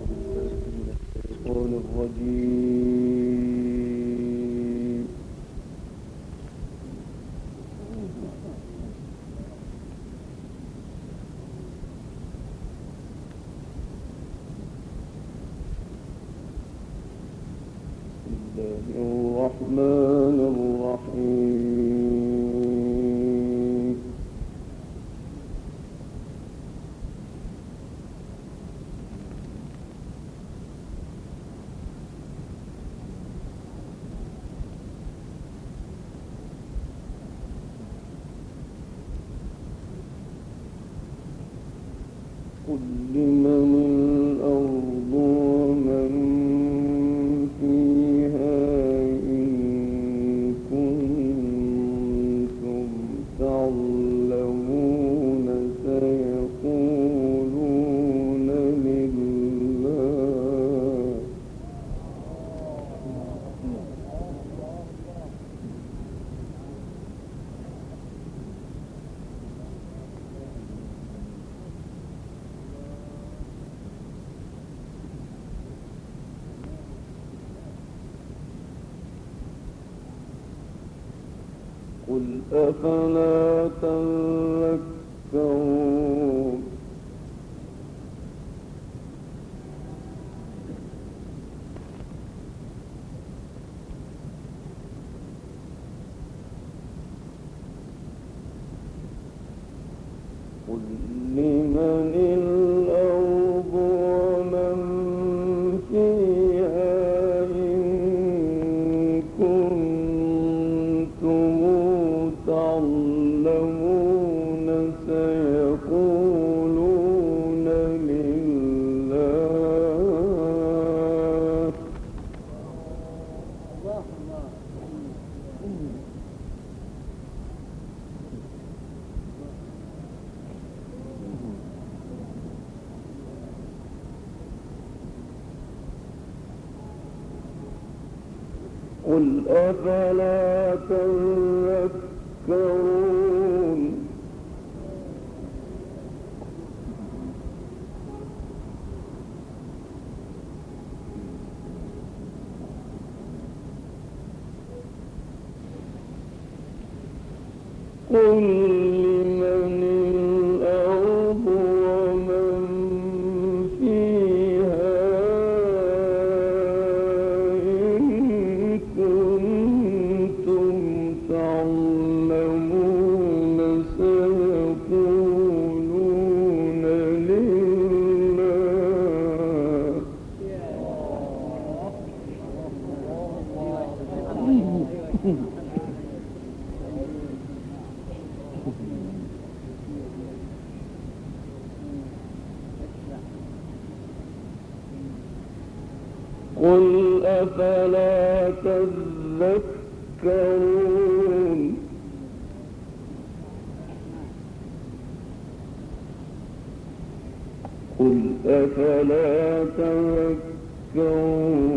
الشيطان الرجيم كل من قل أفلا تنظرون قل أفلا تذكرون قل أفلا تذكرون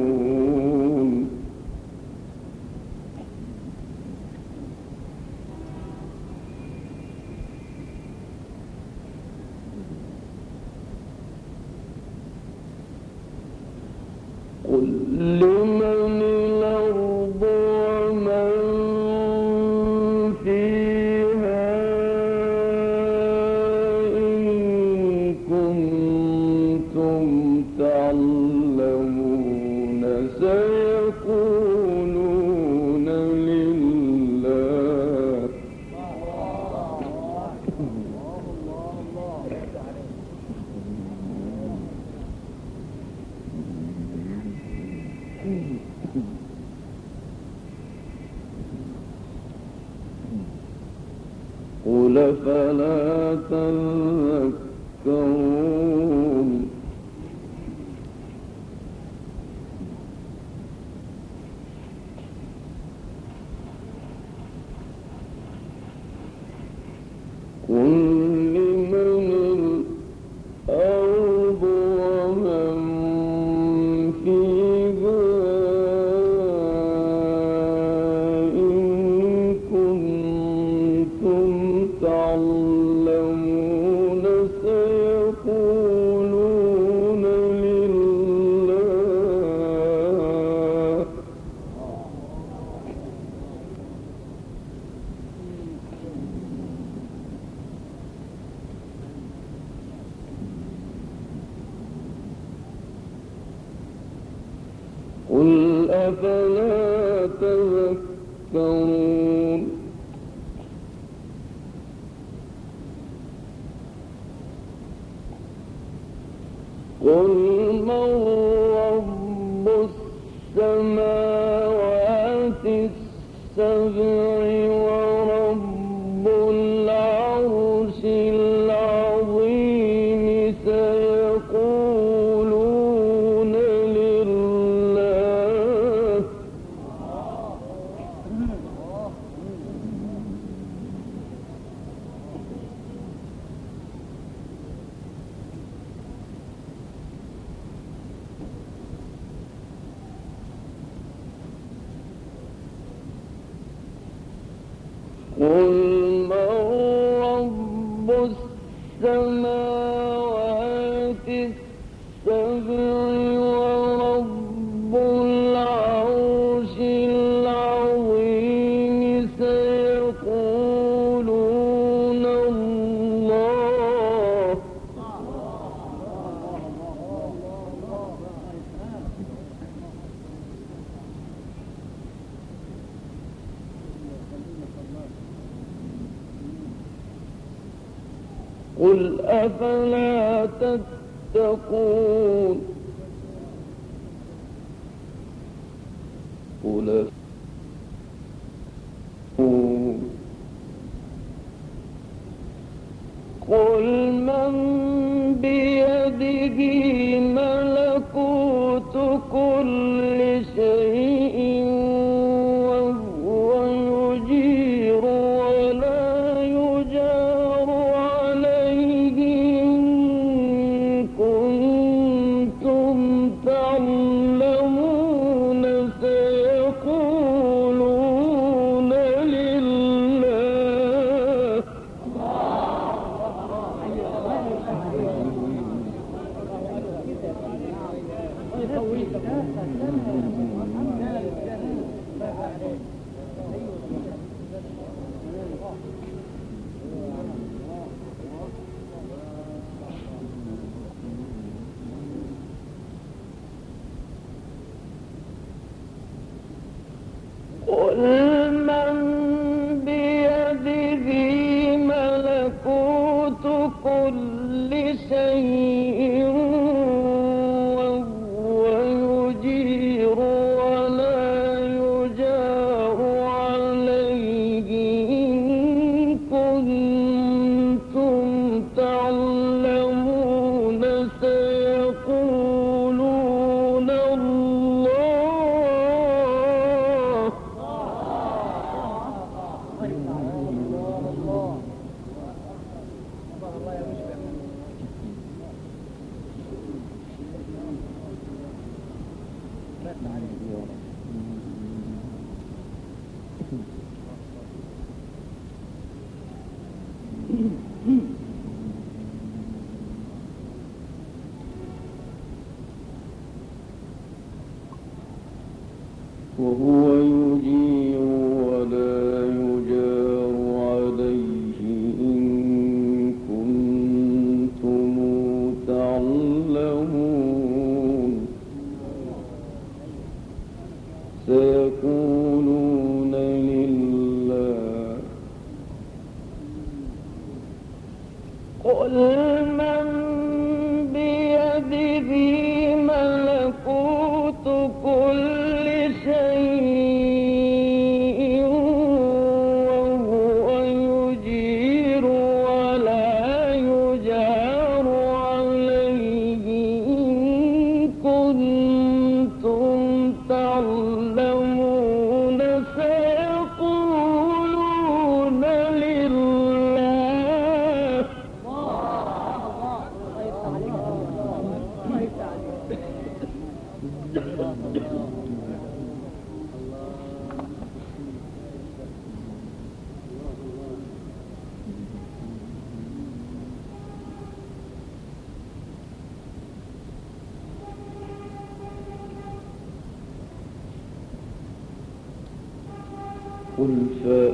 قل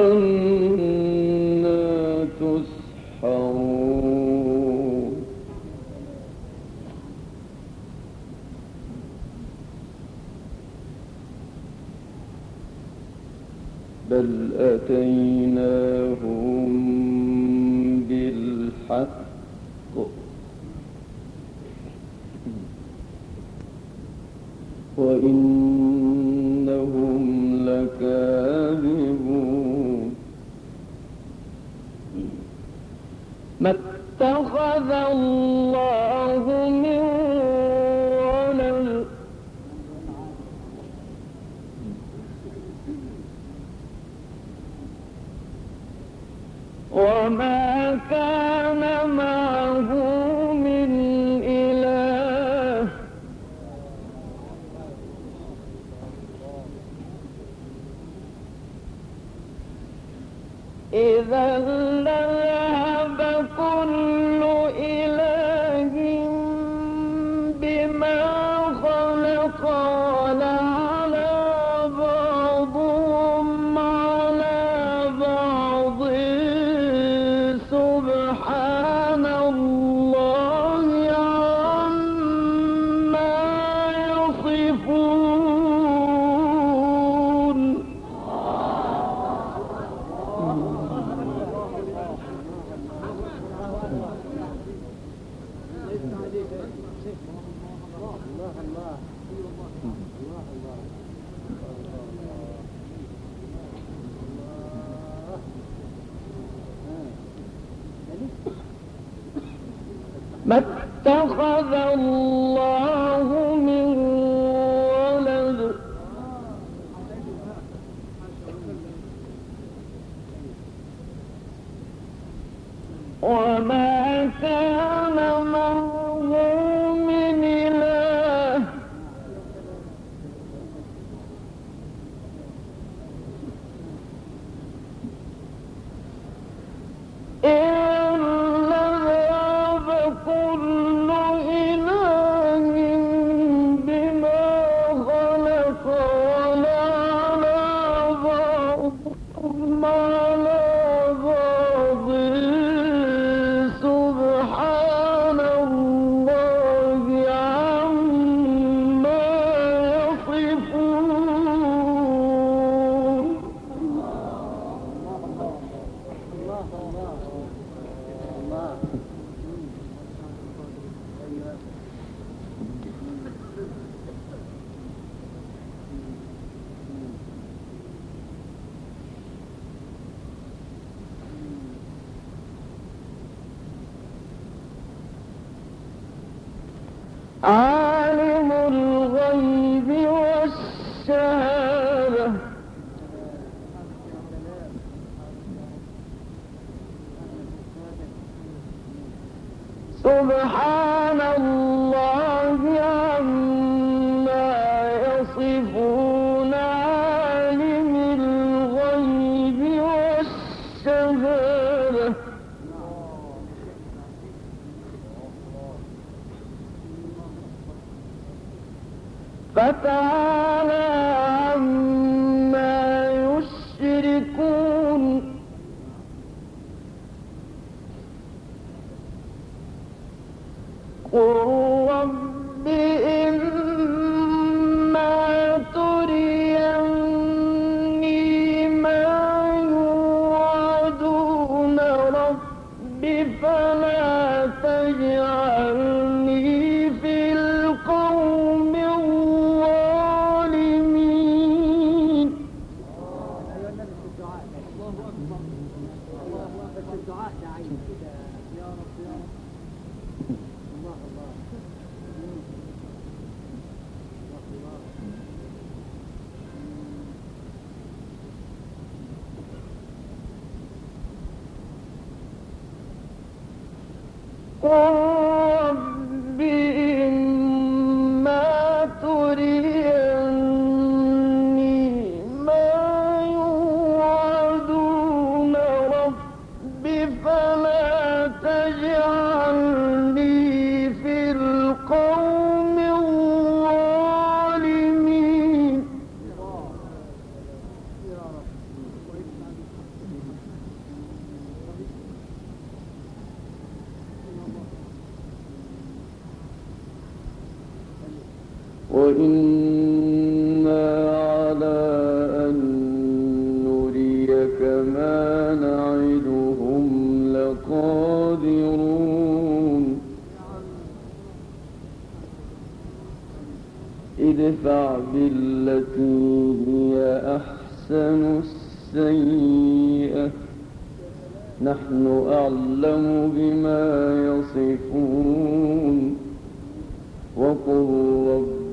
Um... وإنا على أن نريك ما نعدهم لقادرون. ادفع بالتي هي أحسن السيئة. نحن أعلم بما يصفون. وقل رب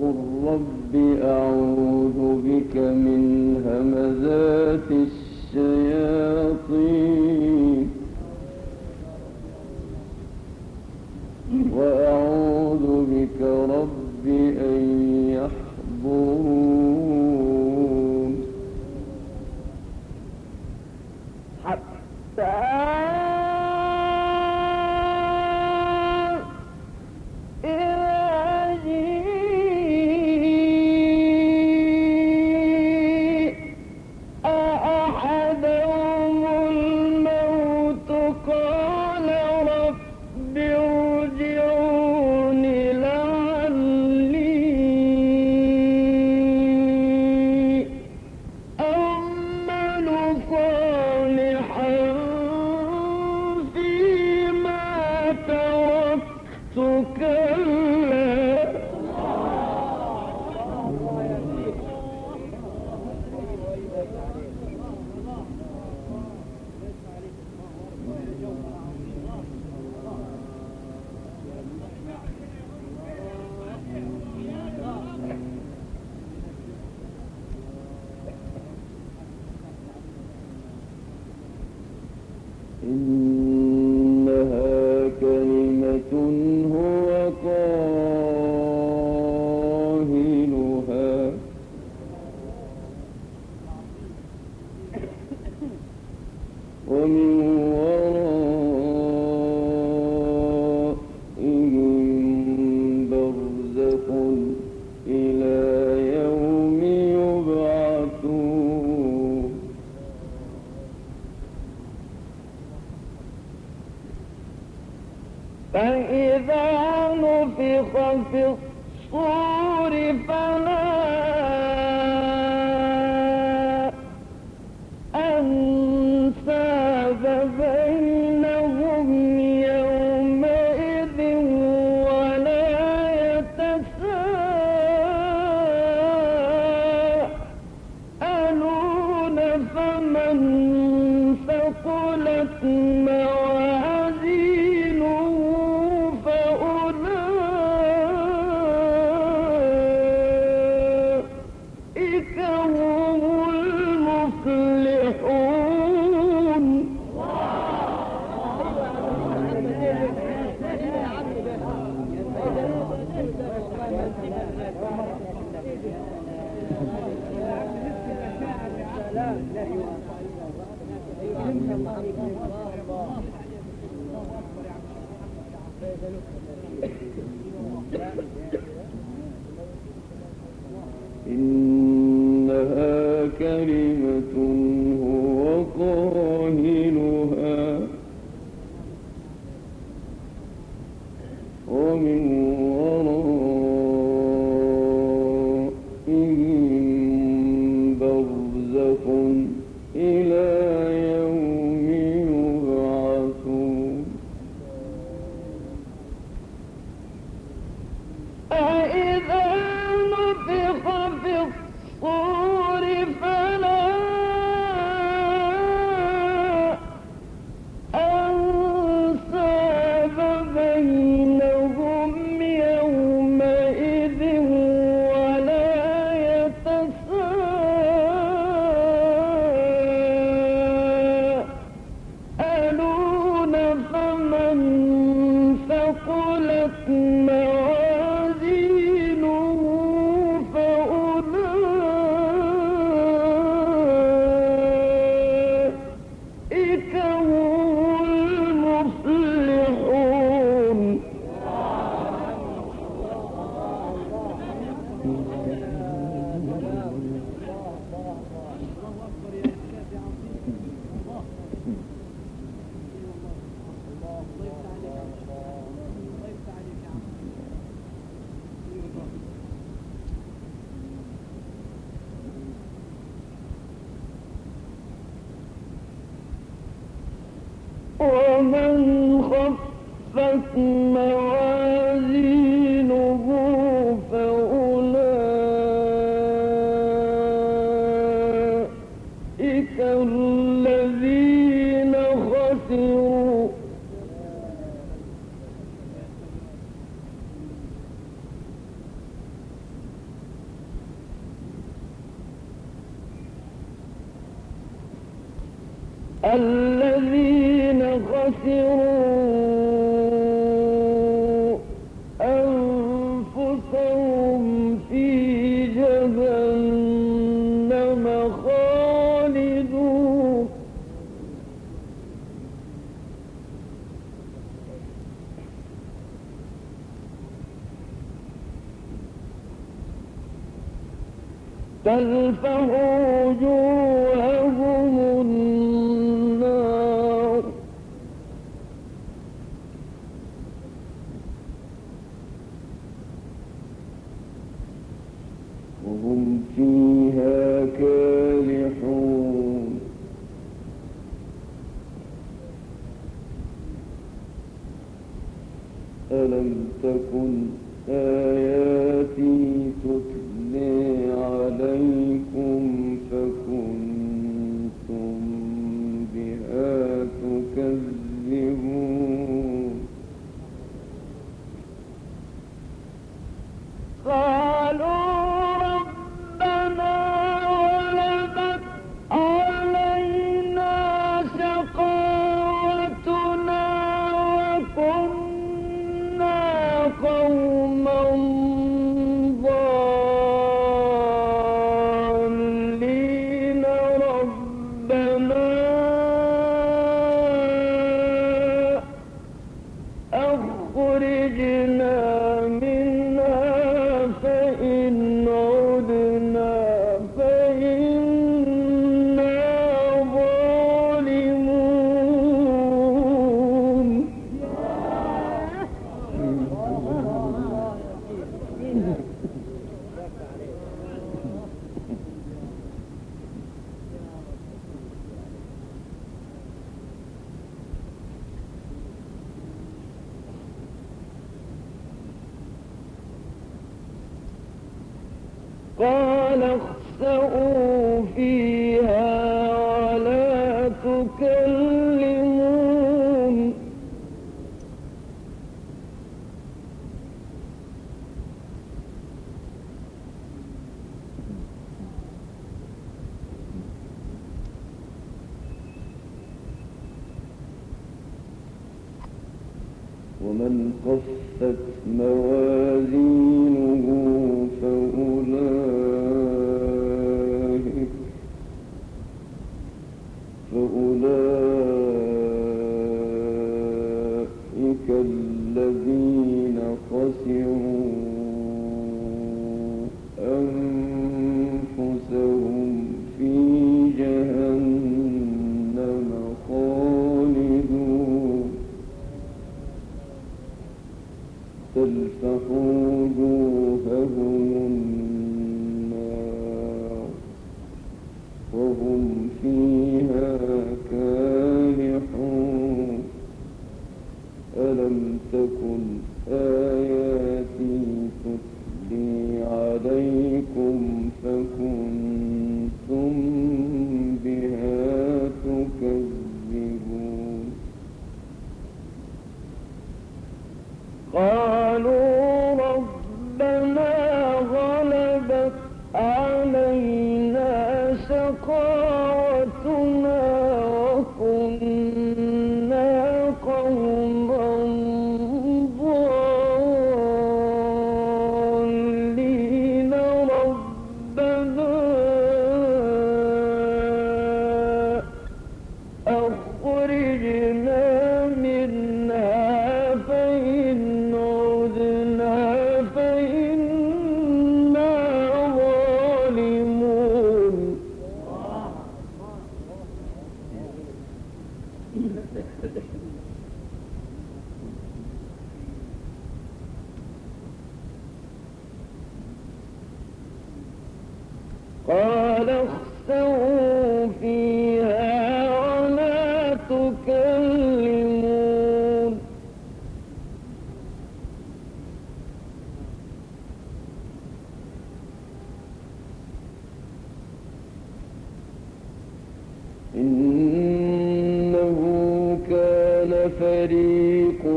وقل رب أعوذ بك من همزات الشياطين فأولئك تكن ومن خفت موازينه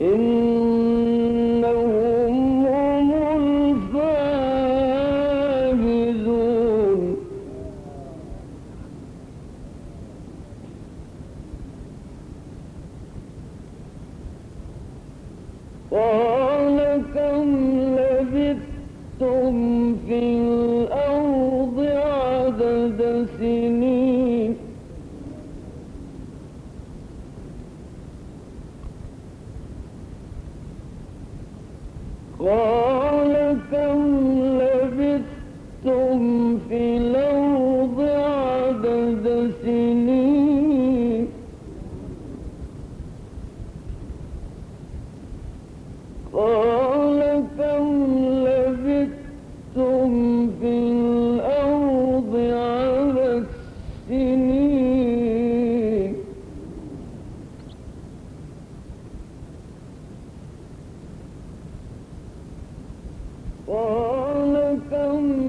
إنهم قال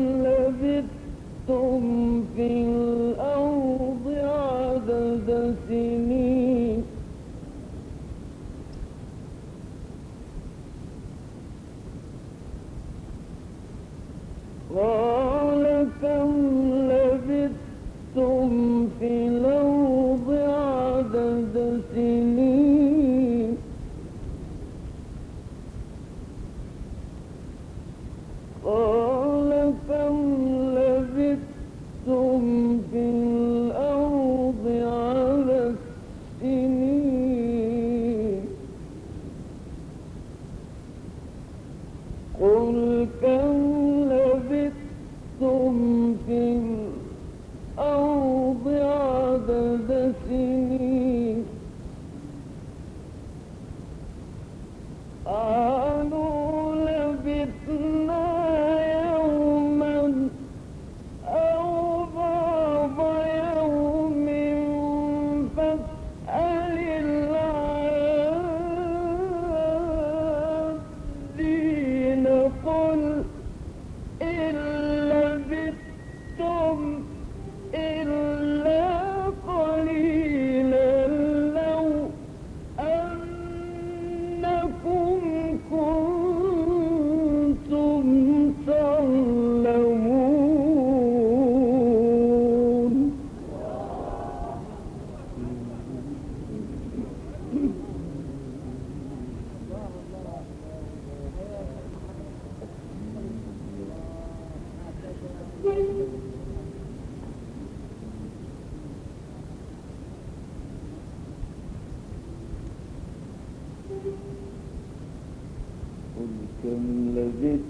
здесь.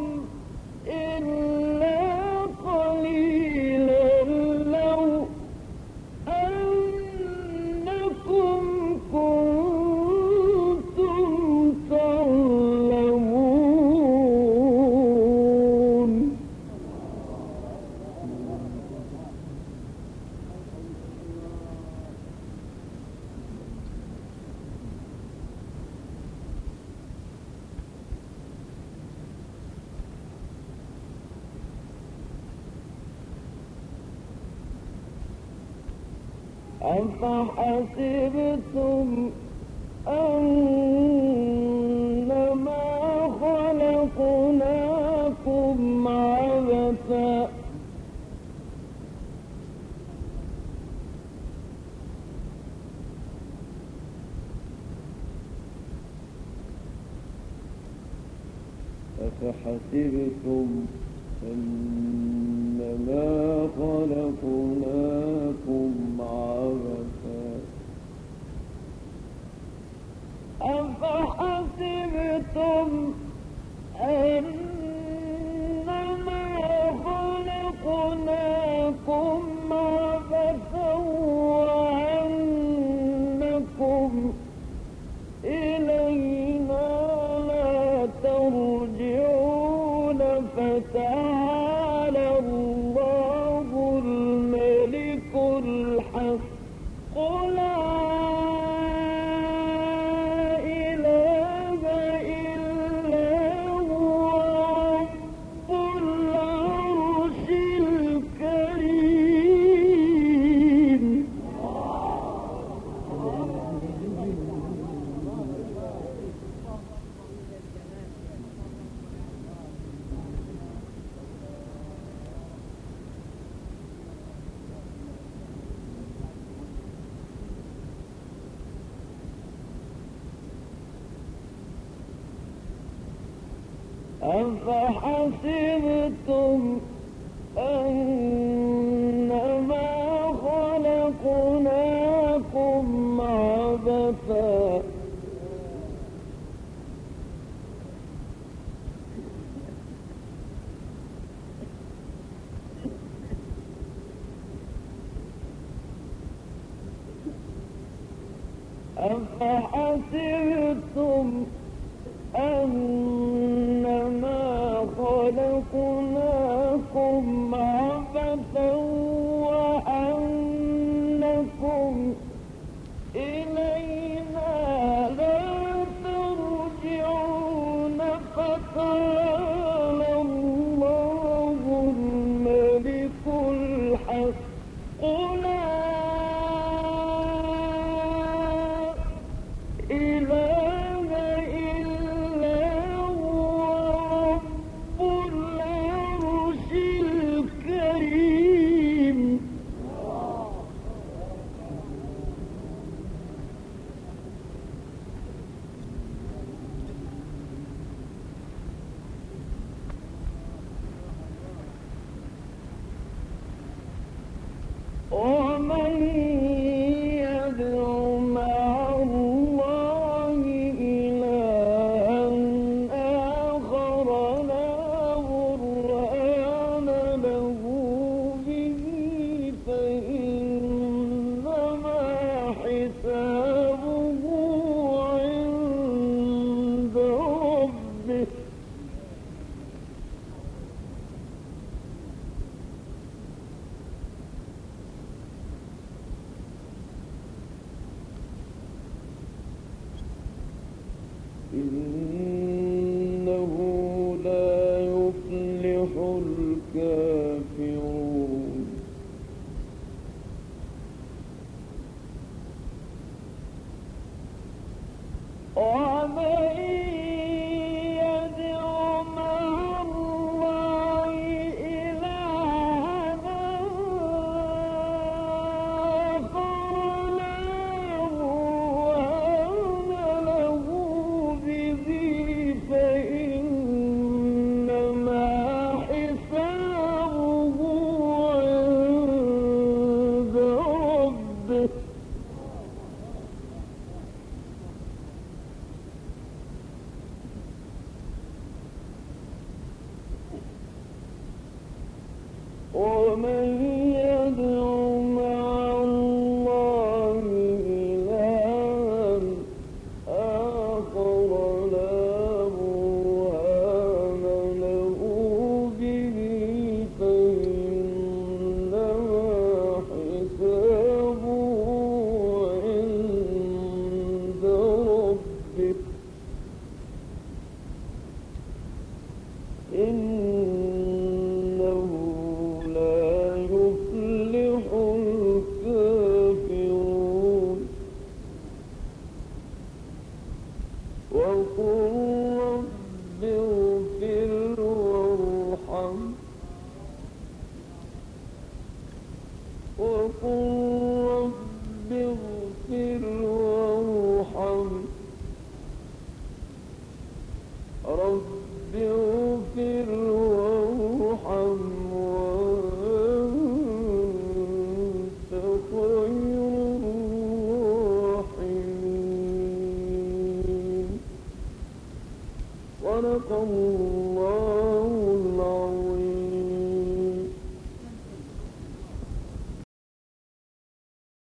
Boom! Oh. أفحسبتم أنما خلقناكم عبثا. أفحسبتم أن Oh.